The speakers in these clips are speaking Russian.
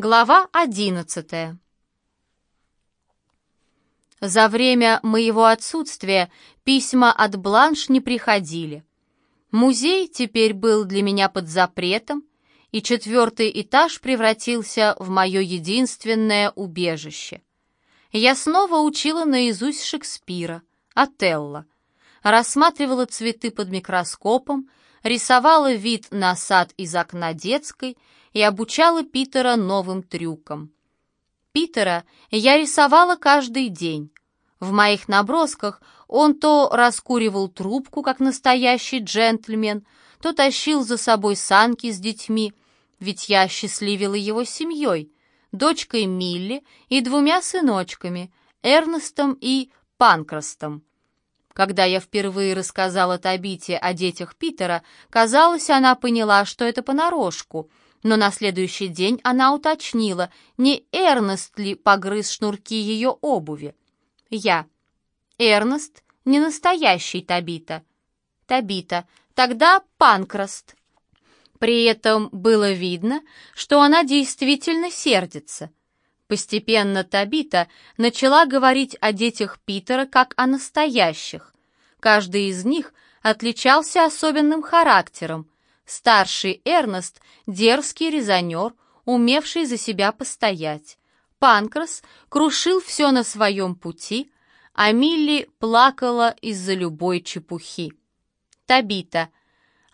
Глава одиннадцатая. За время моего отсутствия письма от Бланш не приходили. Музей теперь был для меня под запретом, и четвертый этаж превратился в мое единственное убежище. Я снова учила наизусть Шекспира, Отелло, рассматривала цветы под микроскопом, рисовала вид на сад из окна детской и обучала Питера новым трюкам. Питера я рисовала каждый день. В моих набросках он то раскуривал трубку, как настоящий джентльмен, то тащил за собой санки с детьми, ведь я счастливила его семьей, дочкой Милли и двумя сыночками, Эрнестом и Панкрастом. Когда я впервые рассказала Табите о детях Питера, казалось, она поняла, что это понарошку, но на следующий день она уточнила, не Эрнест ли погрыз шнурки ее обуви. Я. Эрнест не настоящий Табита. Табита. Тогда Панкраст. При этом было видно, что она действительно сердится. Постепенно Табита начала говорить о детях Питера как о настоящих. Каждый из них отличался особенным характером. Старший Эрнест — дерзкий резонер, умевший за себя постоять. Панкрас крушил все на своем пути, а Милли плакала из-за любой чепухи. Табита.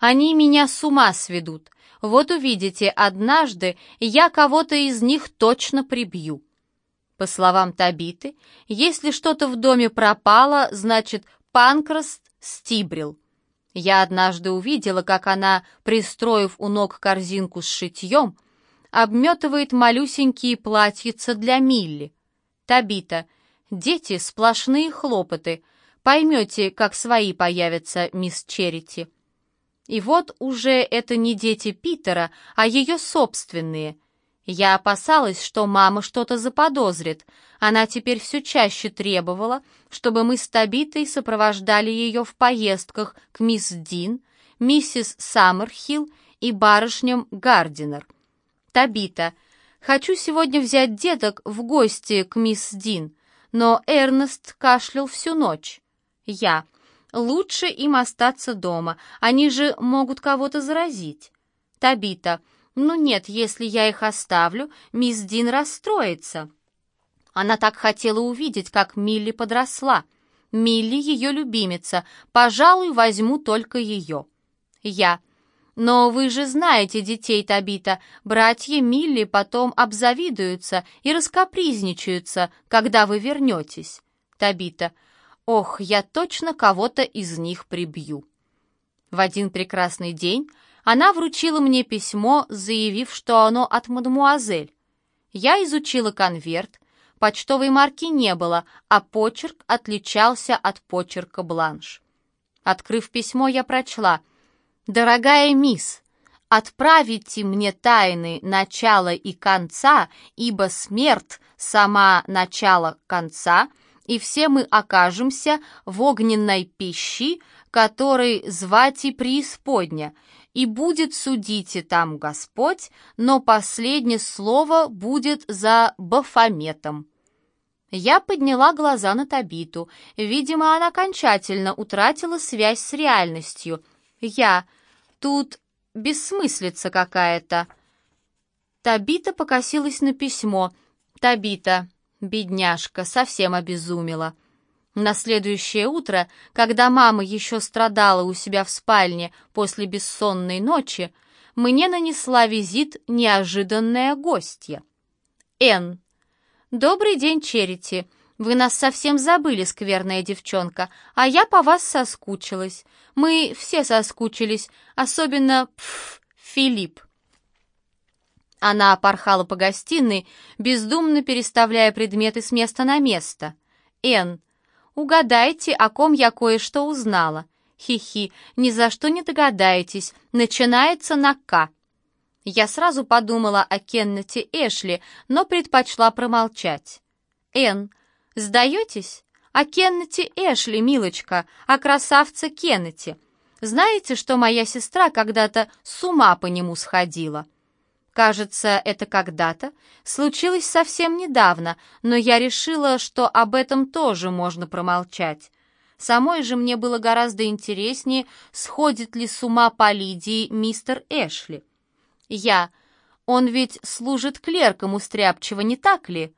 Они меня с ума сведут. Вот увидите, однажды я кого-то из них точно прибью. По словам Табиты, если что-то в доме пропало, значит, Панкраст стибрил. Я однажды увидела, как она, пристроив у ног корзинку с шитьем, обметывает малюсенькие платьица для Милли. Табита, дети — сплошные хлопоты. Поймете, как свои появятся, мисс Черити. И вот уже это не дети Питера, а ее собственные. Я опасалась, что мама что-то заподозрит. Она теперь все чаще требовала, чтобы мы с Табитой сопровождали ее в поездках к мисс Дин, миссис Саммерхилл и барышням Гардинер. Табита, хочу сегодня взять деток в гости к мисс Дин, но Эрнест кашлял всю ночь. Я. Лучше им остаться дома, они же могут кого-то заразить. Табита. Ну нет, если я их оставлю, мисс Дин расстроится. Она так хотела увидеть, как Милли подросла. Милли ее любимица, пожалуй, возьму только ее. Я. Но вы же знаете детей Табита, братья Милли потом обзавидуются и раскопризничаются, когда вы вернетесь. Табита. Ох, я точно кого-то из них прибью. В один прекрасный день она вручила мне письмо, заявив, что оно от мадемуазель. Я изучила конверт, почтовой марки не было, а почерк отличался от почерка бланш. Открыв письмо, я прочла «Дорогая мисс, отправите мне тайны начала и конца, ибо смерть сама начало конца, и все мы окажемся в огненной пищи, которой звать и преисподня, и будет судите там Господь, но последнее слово будет за Бафометом». Я подняла глаза на Табиту. Видимо, она окончательно утратила связь с реальностью. Я... Тут бессмыслица какая-то. Табита покосилась на письмо. Табита, Бедняжка, совсем обезумела. На следующее утро, когда мама еще страдала у себя в спальне после бессонной ночи, мне нанесла визит неожиданная гостья. Н. «Добрый день, Черити. Вы нас совсем забыли, скверная девчонка, а я по вас соскучилась. Мы все соскучились, особенно пф, Филипп. Она порхала по гостиной, бездумно переставляя предметы с места на место. «Эн, угадайте, о ком я кое-что узнала. Хи-хи, ни за что не догадаетесь, начинается на «К». Я сразу подумала о Кеннете Эшли, но предпочла промолчать. «Эн, сдаетесь? О Кеннете Эшли, милочка, о красавце Кеннете. Знаете, что моя сестра когда-то с ума по нему сходила?» Кажется, это когда-то случилось совсем недавно, но я решила, что об этом тоже можно промолчать. Самой же мне было гораздо интереснее, сходит ли с ума по Лидии мистер Эшли. Я. Он ведь служит клерком у Стряпчего, не так ли?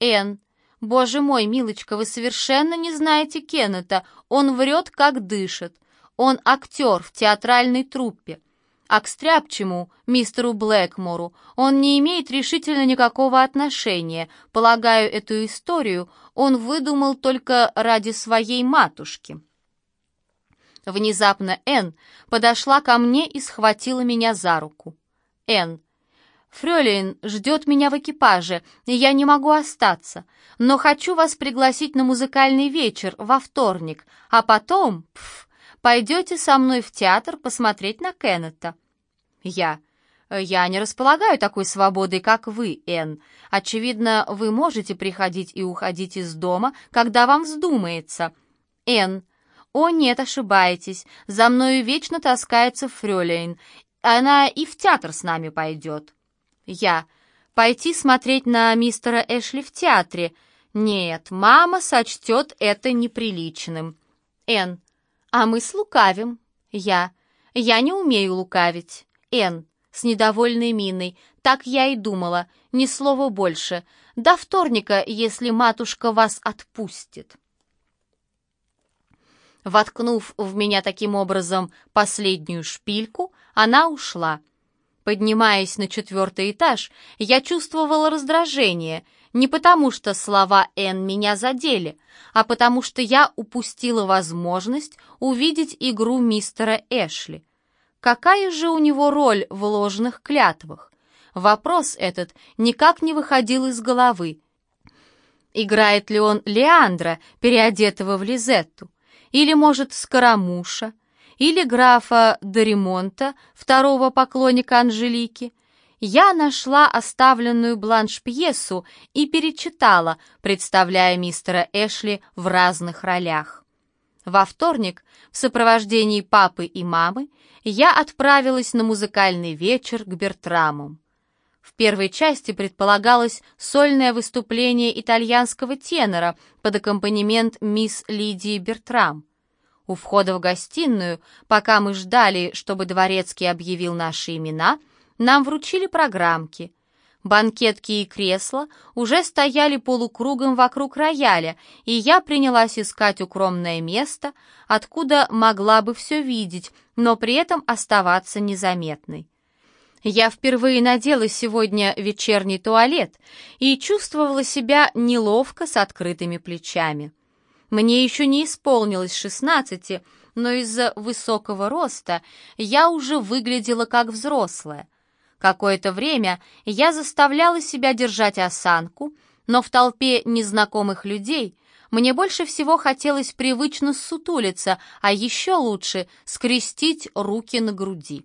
Н. Боже мой, милочка, вы совершенно не знаете Кеннета. Он врет, как дышит. Он актер в театральной труппе. А к стряпчему, мистеру Блэкмору, он не имеет решительно никакого отношения. Полагаю, эту историю он выдумал только ради своей матушки. Внезапно Энн подошла ко мне и схватила меня за руку. Энн, Фрёлин ждет меня в экипаже, и я не могу остаться, но хочу вас пригласить на музыкальный вечер во вторник, а потом, пф, Пойдете со мной в театр посмотреть на Кеннета?» «Я. Я не располагаю такой свободой, как вы, Энн. Очевидно, вы можете приходить и уходить из дома, когда вам вздумается. Энн. О, нет, ошибаетесь. За мною вечно таскается Фрёлейн. Она и в театр с нами пойдет». «Я. Пойти смотреть на мистера Эшли в театре?» «Нет, мама сочтет это неприличным». «Энн, а мы слукавим. Я. Я не умею лукавить. Н. С недовольной миной. Так я и думала. Ни слова больше. До вторника, если матушка вас отпустит. Воткнув в меня таким образом последнюю шпильку, она ушла. Поднимаясь на четвертый этаж, я чувствовала раздражение, не потому что слова Н меня задели, а потому что я упустила возможность увидеть игру мистера Эшли. Какая же у него роль в ложных клятвах? Вопрос этот никак не выходил из головы. Играет ли он Леандра, переодетого в Лизетту? Или, может, Скоромуша? или графа Доремонта, второго поклонника Анжелики, я нашла оставленную бланш-пьесу и перечитала, представляя мистера Эшли в разных ролях. Во вторник, в сопровождении папы и мамы, я отправилась на музыкальный вечер к Бертраму. В первой части предполагалось сольное выступление итальянского тенора под аккомпанемент мисс Лидии Бертрам. У входа в гостиную, пока мы ждали, чтобы дворецкий объявил наши имена, нам вручили программки. Банкетки и кресла уже стояли полукругом вокруг рояля, и я принялась искать укромное место, откуда могла бы все видеть, но при этом оставаться незаметной. Я впервые надела сегодня вечерний туалет и чувствовала себя неловко с открытыми плечами. Мне еще не исполнилось шестнадцати, но из-за высокого роста я уже выглядела как взрослая. Какое-то время я заставляла себя держать осанку, но в толпе незнакомых людей мне больше всего хотелось привычно ссутулиться, а еще лучше скрестить руки на груди.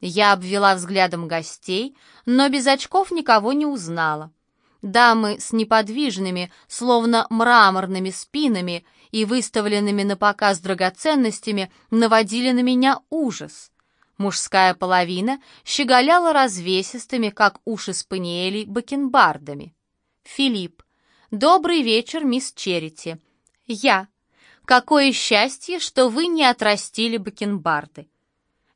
Я обвела взглядом гостей, но без очков никого не узнала. Дамы с неподвижными, словно мраморными спинами и выставленными на показ драгоценностями наводили на меня ужас. Мужская половина щеголяла развесистыми, как уши спаниелей, бакенбардами. Филипп. «Добрый вечер, мисс Черити». «Я. Какое счастье, что вы не отрастили бакенбарды».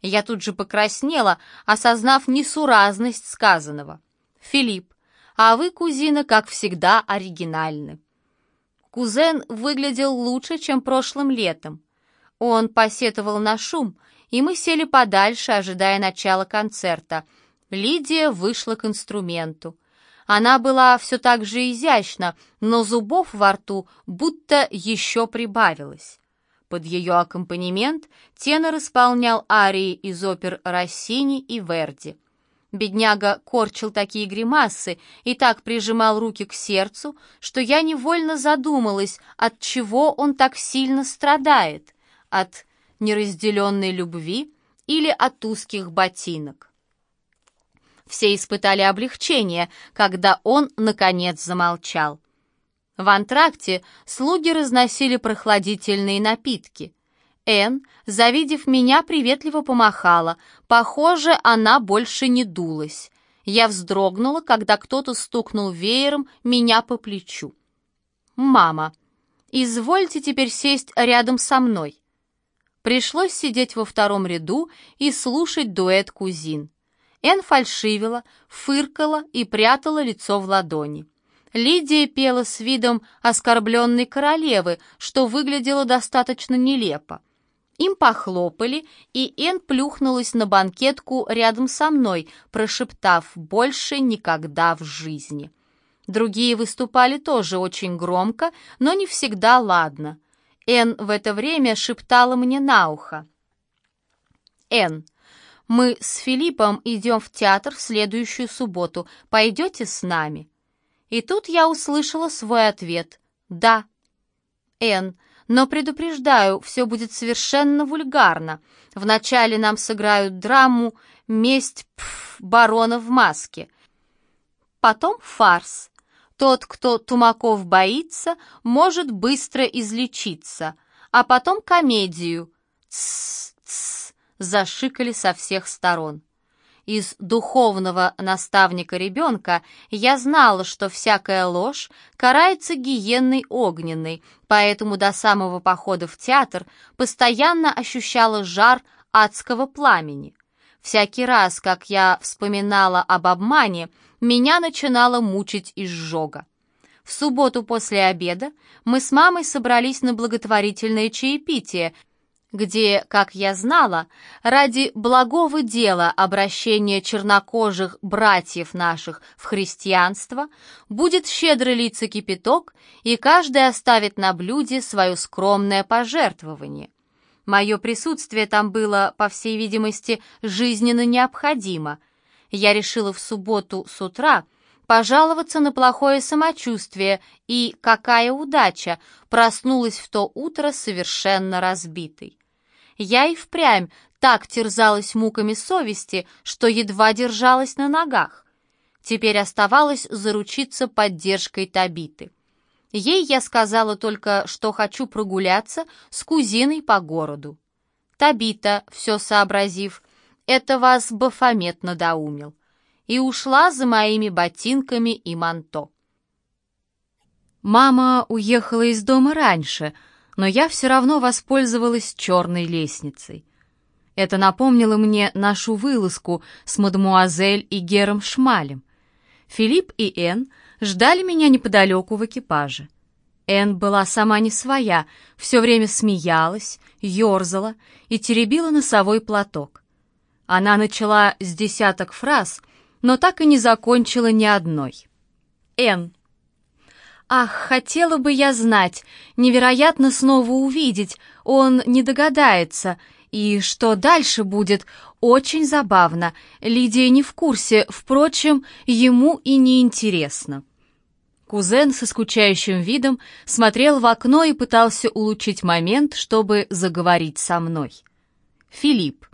Я тут же покраснела, осознав несуразность сказанного. Филипп а вы, кузина, как всегда, оригинальны». Кузен выглядел лучше, чем прошлым летом. Он посетовал на шум, и мы сели подальше, ожидая начала концерта. Лидия вышла к инструменту. Она была все так же изящна, но зубов во рту будто еще прибавилось. Под ее аккомпанемент тенор исполнял арии из опер Россини и Верди. Бедняга корчил такие гримасы и так прижимал руки к сердцу, что я невольно задумалась, от чего он так сильно страдает, от неразделенной любви или от узких ботинок. Все испытали облегчение, когда он, наконец, замолчал. В антракте слуги разносили прохладительные напитки. Энн, завидев меня, приветливо помахала. Похоже, она больше не дулась. Я вздрогнула, когда кто-то стукнул веером меня по плечу. «Мама, извольте теперь сесть рядом со мной». Пришлось сидеть во втором ряду и слушать дуэт кузин. Эн фальшивила, фыркала и прятала лицо в ладони. Лидия пела с видом оскорбленной королевы, что выглядело достаточно нелепо. Им похлопали, и Эн плюхнулась на банкетку рядом со мной, прошептав «больше никогда в жизни». Другие выступали тоже очень громко, но не всегда ладно. Эн в это время шептала мне на ухо. «Эн, мы с Филиппом идем в театр в следующую субботу. Пойдете с нами?» И тут я услышала свой ответ «Да». «Энн, но предупреждаю, все будет совершенно вульгарно. Вначале нам сыграют драму «Месть пф, барона в маске». Потом фарс. Тот, кто Тумаков боится, может быстро излечиться. А потом комедию. Тс-тс, зашикали со всех сторон из духовного наставника ребенка, я знала, что всякая ложь карается гиенной огненной, поэтому до самого похода в театр постоянно ощущала жар адского пламени. Всякий раз, как я вспоминала об обмане, меня начинало мучить изжога. В субботу после обеда мы с мамой собрались на благотворительное чаепитие, где, как я знала, ради благого дела обращения чернокожих братьев наших в христианство будет щедро литься кипяток, и каждый оставит на блюде свое скромное пожертвование. Мое присутствие там было, по всей видимости, жизненно необходимо. Я решила в субботу с утра – пожаловаться на плохое самочувствие, и, какая удача, проснулась в то утро совершенно разбитой. Я и впрямь так терзалась муками совести, что едва держалась на ногах. Теперь оставалось заручиться поддержкой Табиты. Ей я сказала только, что хочу прогуляться с кузиной по городу. Табита, все сообразив, это вас Бафомет надоумил и ушла за моими ботинками и манто. Мама уехала из дома раньше, но я все равно воспользовалась черной лестницей. Это напомнило мне нашу вылазку с мадмуазель и Гером Шмалем. Филипп и Энн ждали меня неподалеку в экипаже. Энн была сама не своя, все время смеялась, ерзала и теребила носовой платок. Она начала с десяток фраз, но так и не закончила ни одной. Н. Ах, хотела бы я знать, невероятно снова увидеть, он не догадается. И что дальше будет, очень забавно. Лидия не в курсе, впрочем, ему и не интересно. Кузен со скучающим видом смотрел в окно и пытался улучшить момент, чтобы заговорить со мной. Филипп.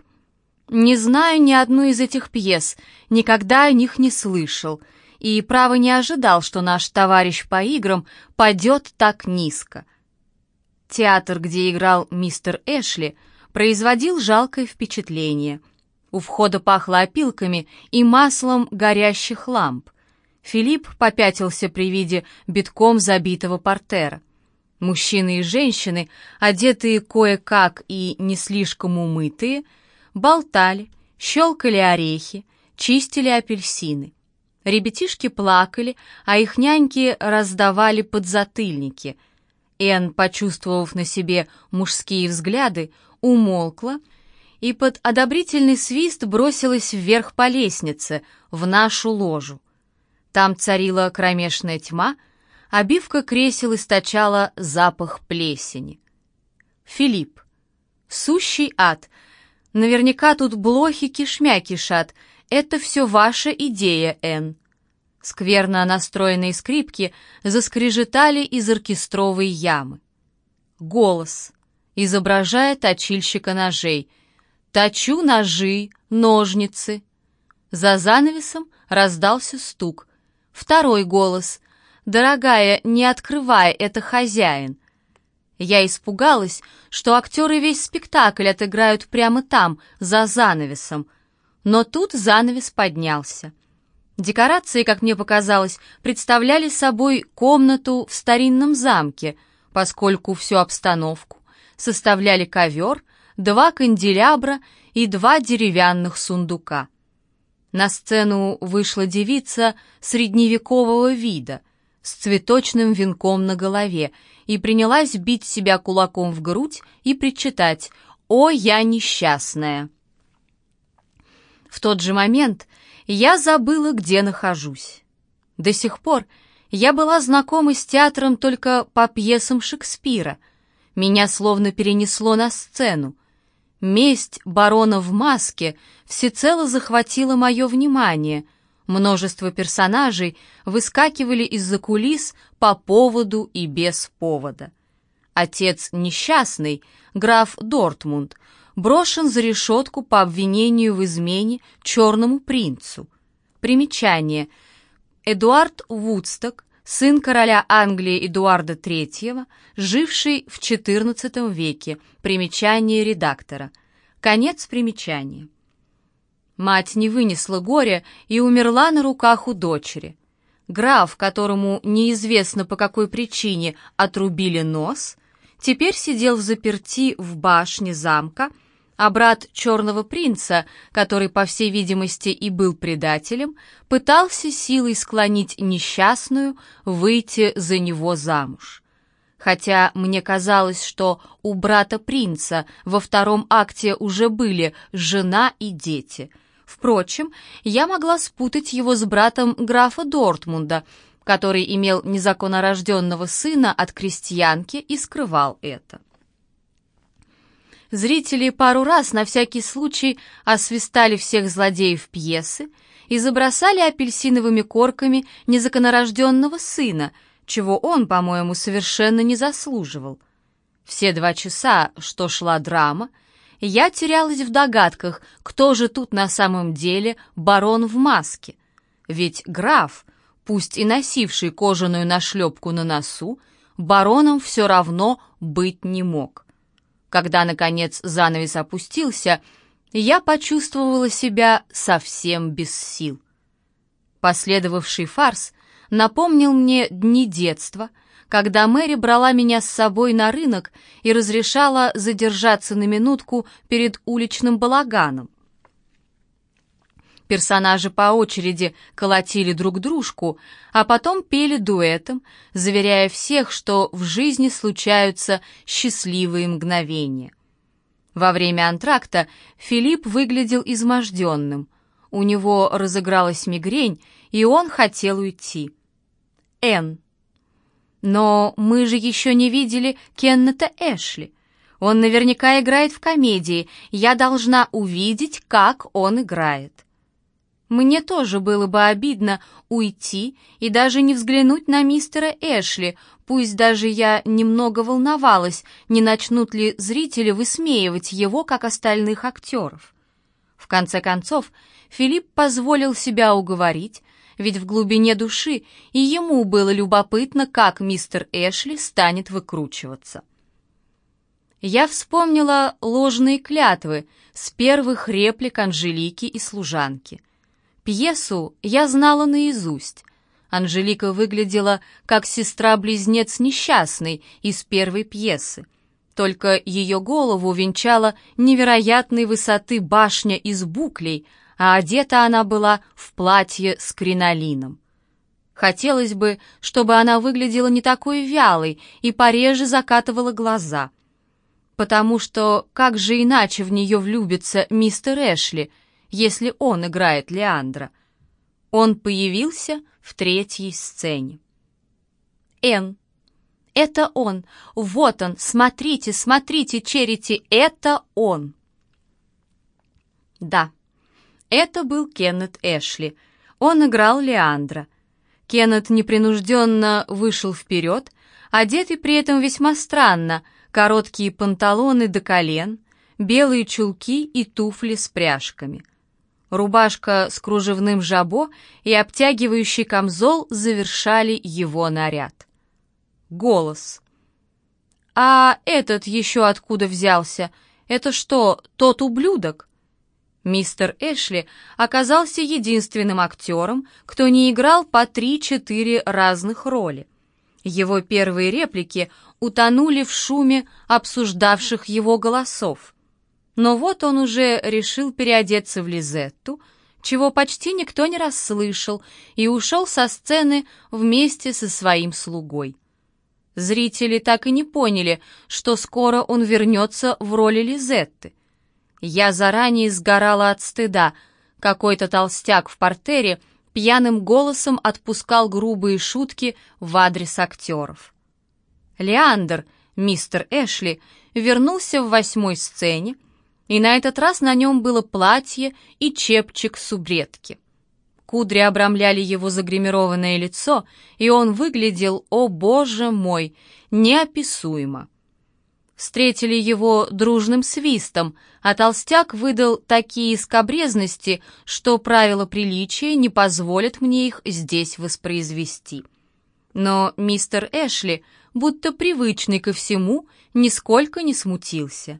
Не знаю ни одну из этих пьес, никогда о них не слышал, и, право, не ожидал, что наш товарищ по играм падет так низко. Театр, где играл мистер Эшли, производил жалкое впечатление. У входа пахло опилками и маслом горящих ламп. Филипп попятился при виде битком забитого портера. Мужчины и женщины, одетые кое-как и не слишком умытые, болтали, щелкали орехи, чистили апельсины. Ребятишки плакали, а их няньки раздавали подзатыльники. Энн, почувствовав на себе мужские взгляды, умолкла и под одобрительный свист бросилась вверх по лестнице, в нашу ложу. Там царила кромешная тьма, обивка кресел источала запах плесени. Филипп. Сущий ад — Наверняка тут блохи кишмя кишат. Это все ваша идея, Энн». Скверно настроенные скрипки заскрежетали из оркестровой ямы. Голос, изображая точильщика ножей. «Точу ножи, ножницы». За занавесом раздался стук. Второй голос. «Дорогая, не открывай, это хозяин». Я испугалась, что актеры весь спектакль отыграют прямо там, за занавесом. Но тут занавес поднялся. Декорации, как мне показалось, представляли собой комнату в старинном замке, поскольку всю обстановку составляли ковер, два канделябра и два деревянных сундука. На сцену вышла девица средневекового вида с цветочным венком на голове и принялась бить себя кулаком в грудь и причитать «О, я несчастная!». В тот же момент я забыла, где нахожусь. До сих пор я была знакома с театром только по пьесам Шекспира. Меня словно перенесло на сцену. Месть барона в маске всецело захватила мое внимание. Множество персонажей выскакивали из-за кулис по поводу и без повода. Отец несчастный, граф Дортмунд, брошен за решетку по обвинению в измене черному принцу. Примечание. Эдуард Вудсток, сын короля Англии Эдуарда III, живший в XIV веке. Примечание редактора. Конец примечания. Мать не вынесла горя и умерла на руках у дочери. Граф, которому неизвестно по какой причине отрубили нос, теперь сидел в заперти в башне замка, а брат черного принца, который, по всей видимости, и был предателем, пытался силой склонить несчастную выйти за него замуж. Хотя мне казалось, что у брата принца во втором акте уже были жена и дети. Впрочем, я могла спутать его с братом графа Дортмунда, который имел незаконнорожденного сына от крестьянки и скрывал это. Зрители пару раз на всякий случай освистали всех злодеев пьесы и забросали апельсиновыми корками незаконорожденного сына, чего он, по-моему, совершенно не заслуживал. Все два часа, что шла драма, я терялась в догадках, кто же тут на самом деле барон в маске. Ведь граф, пусть и носивший кожаную нашлепку на носу, бароном все равно быть не мог. Когда, наконец, занавес опустился, я почувствовала себя совсем без сил. Последовавший фарс напомнил мне дни детства, когда Мэри брала меня с собой на рынок и разрешала задержаться на минутку перед уличным балаганом. Персонажи по очереди колотили друг дружку, а потом пели дуэтом, заверяя всех, что в жизни случаются счастливые мгновения. Во время антракта Филипп выглядел изможденным. У него разыгралась мигрень, и он хотел уйти. Н. Но мы же еще не видели Кеннета Эшли. Он наверняка играет в комедии. Я должна увидеть, как он играет. Мне тоже было бы обидно уйти и даже не взглянуть на мистера Эшли, пусть даже я немного волновалась, не начнут ли зрители высмеивать его, как остальных актеров. В конце концов, Филипп позволил себя уговорить, ведь в глубине души и ему было любопытно, как мистер Эшли станет выкручиваться. Я вспомнила ложные клятвы с первых реплик Анжелики и служанки — Пьесу я знала наизусть. Анжелика выглядела как сестра-близнец несчастной из первой пьесы. Только ее голову венчала невероятной высоты башня из буклей, а одета она была в платье с кринолином. Хотелось бы, чтобы она выглядела не такой вялой и пореже закатывала глаза. Потому что как же иначе в нее влюбится мистер Эшли — если он играет Леандра. Он появился в третьей сцене. Н. Это он. Вот он. Смотрите, смотрите, Черити, это он. Да, это был Кеннет Эшли. Он играл Леандра. Кеннет непринужденно вышел вперед, одетый при этом весьма странно, короткие панталоны до колен, белые чулки и туфли с пряжками — Рубашка с кружевным жабо и обтягивающий камзол завершали его наряд. Голос. «А этот еще откуда взялся? Это что, тот ублюдок?» Мистер Эшли оказался единственным актером, кто не играл по три-четыре разных роли. Его первые реплики утонули в шуме обсуждавших его голосов. Но вот он уже решил переодеться в Лизетту, чего почти никто не расслышал, и ушел со сцены вместе со своим слугой. Зрители так и не поняли, что скоро он вернется в роли Лизетты. Я заранее сгорала от стыда. Какой-то толстяк в портере пьяным голосом отпускал грубые шутки в адрес актеров. Леандр, мистер Эшли, вернулся в восьмой сцене, и на этот раз на нем было платье и чепчик субредки. Кудри обрамляли его загримированное лицо, и он выглядел, о боже мой, неописуемо. Встретили его дружным свистом, а толстяк выдал такие скобрезности, что правила приличия не позволят мне их здесь воспроизвести. Но мистер Эшли, будто привычный ко всему, нисколько не смутился.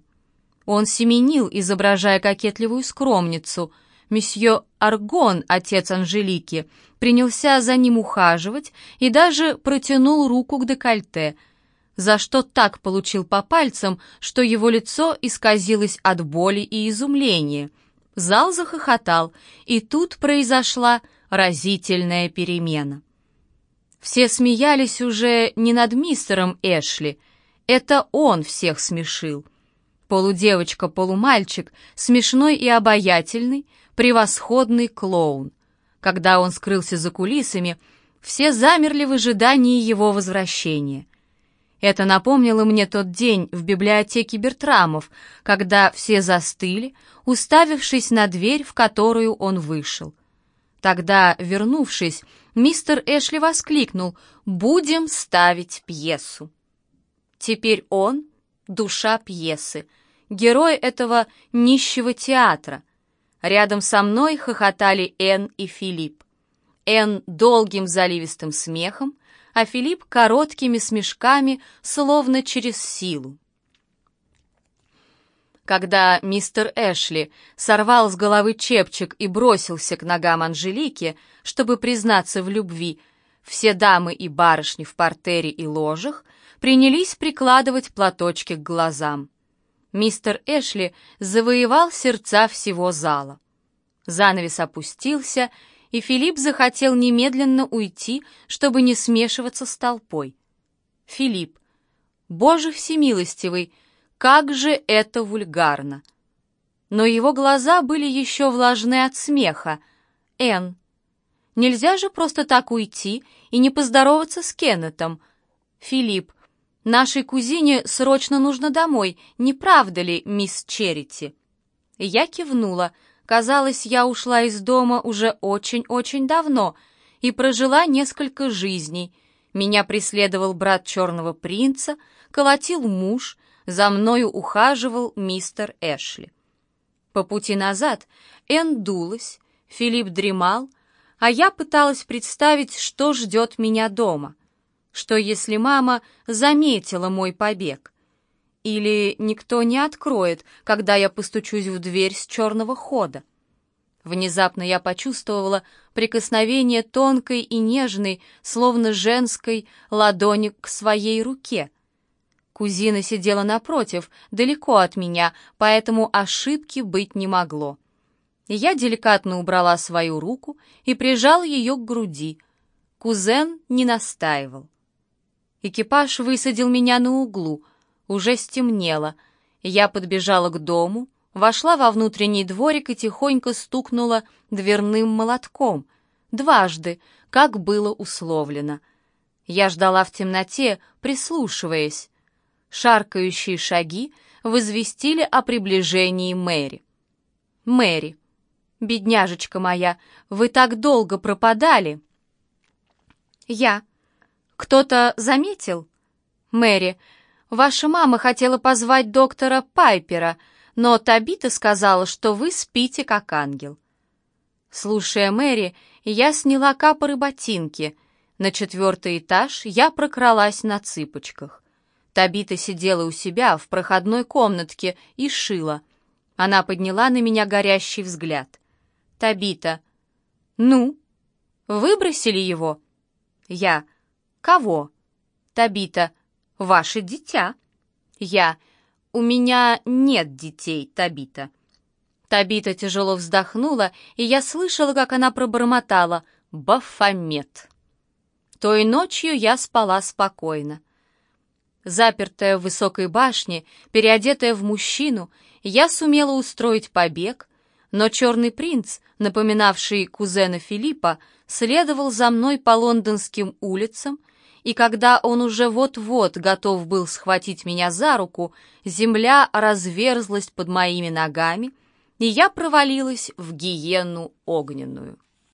Он семенил, изображая кокетливую скромницу. Месье Аргон, отец Анжелики, принялся за ним ухаживать и даже протянул руку к декольте, за что так получил по пальцам, что его лицо исказилось от боли и изумления. Зал захохотал, и тут произошла разительная перемена. Все смеялись уже не над мистером Эшли, это он всех смешил — Полудевочка-полумальчик, смешной и обаятельный, превосходный клоун. Когда он скрылся за кулисами, все замерли в ожидании его возвращения. Это напомнило мне тот день в библиотеке Бертрамов, когда все застыли, уставившись на дверь, в которую он вышел. Тогда, вернувшись, мистер Эшли воскликнул «Будем ставить пьесу». Теперь он душа пьесы, герой этого нищего театра. Рядом со мной хохотали Энн и Филипп. Энн долгим заливистым смехом, а Филипп короткими смешками, словно через силу. Когда мистер Эшли сорвал с головы чепчик и бросился к ногам Анжелики, чтобы признаться в любви, все дамы и барышни в портере и ложах принялись прикладывать платочки к глазам. Мистер Эшли завоевал сердца всего зала. Занавес опустился, и Филипп захотел немедленно уйти, чтобы не смешиваться с толпой. Филипп, Боже всемилостивый, как же это вульгарно! Но его глаза были еще влажны от смеха. Эн, нельзя же просто так уйти и не поздороваться с Кеннетом. Филипп, Нашей кузине срочно нужно домой, не правда ли, мисс Черити?» Я кивнула. Казалось, я ушла из дома уже очень-очень давно и прожила несколько жизней. Меня преследовал брат черного принца, колотил муж, за мною ухаживал мистер Эшли. По пути назад Энн дулась, Филипп дремал, а я пыталась представить, что ждет меня дома — что если мама заметила мой побег? Или никто не откроет, когда я постучусь в дверь с черного хода? Внезапно я почувствовала прикосновение тонкой и нежной, словно женской, ладони к своей руке. Кузина сидела напротив, далеко от меня, поэтому ошибки быть не могло. Я деликатно убрала свою руку и прижал ее к груди. Кузен не настаивал. Экипаж высадил меня на углу. Уже стемнело. Я подбежала к дому, вошла во внутренний дворик и тихонько стукнула дверным молотком. Дважды, как было условлено. Я ждала в темноте, прислушиваясь. Шаркающие шаги возвестили о приближении Мэри. «Мэри, бедняжечка моя, вы так долго пропадали!» «Я», кто-то заметил? Мэри, ваша мама хотела позвать доктора Пайпера, но Табита сказала, что вы спите как ангел. Слушая Мэри, я сняла капоры ботинки. На четвертый этаж я прокралась на цыпочках. Табита сидела у себя в проходной комнатке и шила. Она подняла на меня горящий взгляд. «Табита, ну, выбросили его?» «Я. Кого?» «Табита, ваше дитя». «Я. У меня нет детей, Табита». Табита тяжело вздохнула, и я слышала, как она пробормотала «Бафомет». Той ночью я спала спокойно. Запертая в высокой башне, переодетая в мужчину, я сумела устроить побег, но черный принц, напоминавший кузена Филиппа, следовал за мной по лондонским улицам, и когда он уже вот-вот готов был схватить меня за руку, земля разверзлась под моими ногами — и я провалилась в гиену огненную.